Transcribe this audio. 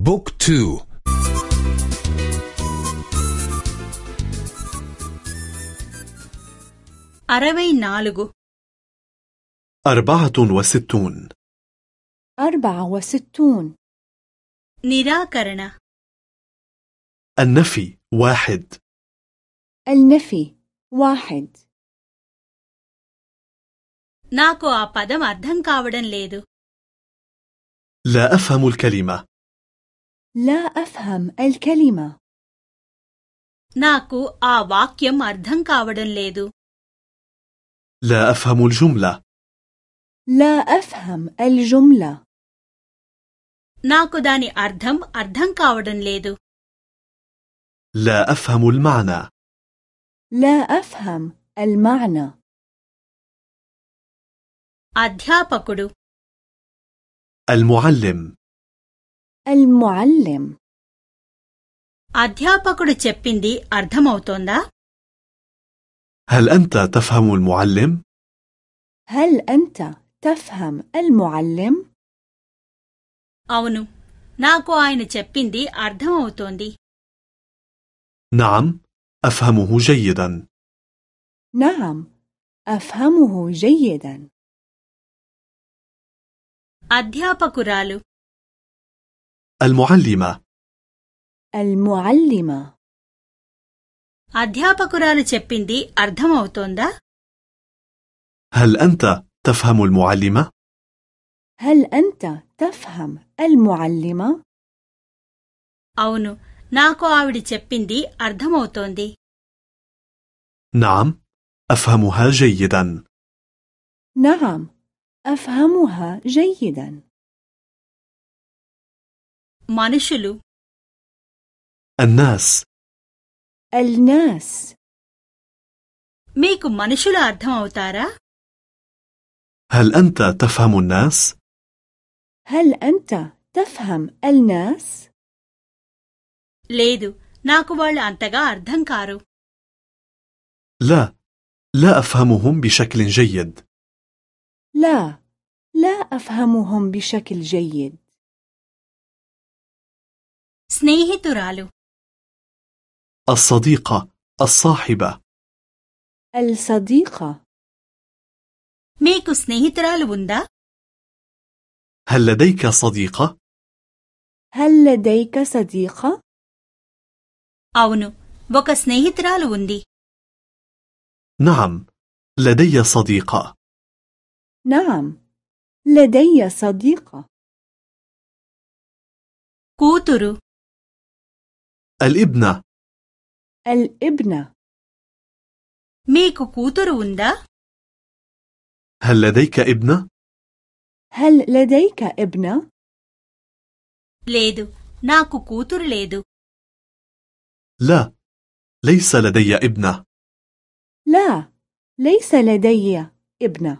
بوك تو అరవై నాలుగు أربعة وستون أربعة وستون నిరాకరణ النفي واحد النفي واحد నాకు ఆ పదం అర్థం కావడం లేదు لا أفهم الكلمة لا أفهم الكلمة నాకు ఆ వాక్యం అర్థం కావడం లేదు لا أفهم الجملة لا أفهم الجملة నాకు దాని అర్థం అర్థం కావడం లేదు لا أفهم المعنى لا أفهم المعنى అధ్యాపకుడు المعلم المعلم అధ్యాపకుడు చెప్పింది అర్థమవుతోందా هل أنت تفهم المعلم؟ هل أنت تفهم المعلم؟ అవును నాకు ఆయన చెప్పింది అర్థమవుతోంది نعم أفهمه جيدا نعم أفهمه جيدا అధ్యాపకురాలు المعلمة المعلمة అధ్యాపకురాలు చెప్పింది అర్థమవుతోందా هل أنت تفهم المعلمة؟ هل أنت تفهم المعلمة؟ అవును నాకు ఆవిడ చెప్పింది అర్థమవుతోంది نعم أفهمها جيدا نعم أفهمها جيدا మనుషులు الناس الناس మీకు మనుషులు అర్థమవుతారా هل أنت تفهم الناس؟ هل أنت تفهم الناس؟ లేదు నాకు వాళ్ళు అంతగా అర్థం కారు لا لا أفهمهم بشكل جيد لا لا أفهمهم بشكل جيد స్నేహితురాలు الصديقة الصاحبة الصديقة మీకు స్నేహితురాలు ఉందా هل لديك صديقة؟ هل لديك صديقة؟ అవును ఒక స్నేహితురాలు ఉంది نعم لدي صديقة نعم لدي صديقة కూతురు الابنة الابنة మీకు కూతురు ఉందా هل لديك ابنة؟ هل لديك ابنة؟ లేదు నాకు కూతురు లేదు لا ليس لدي ابنة لا ليس لدي ابنة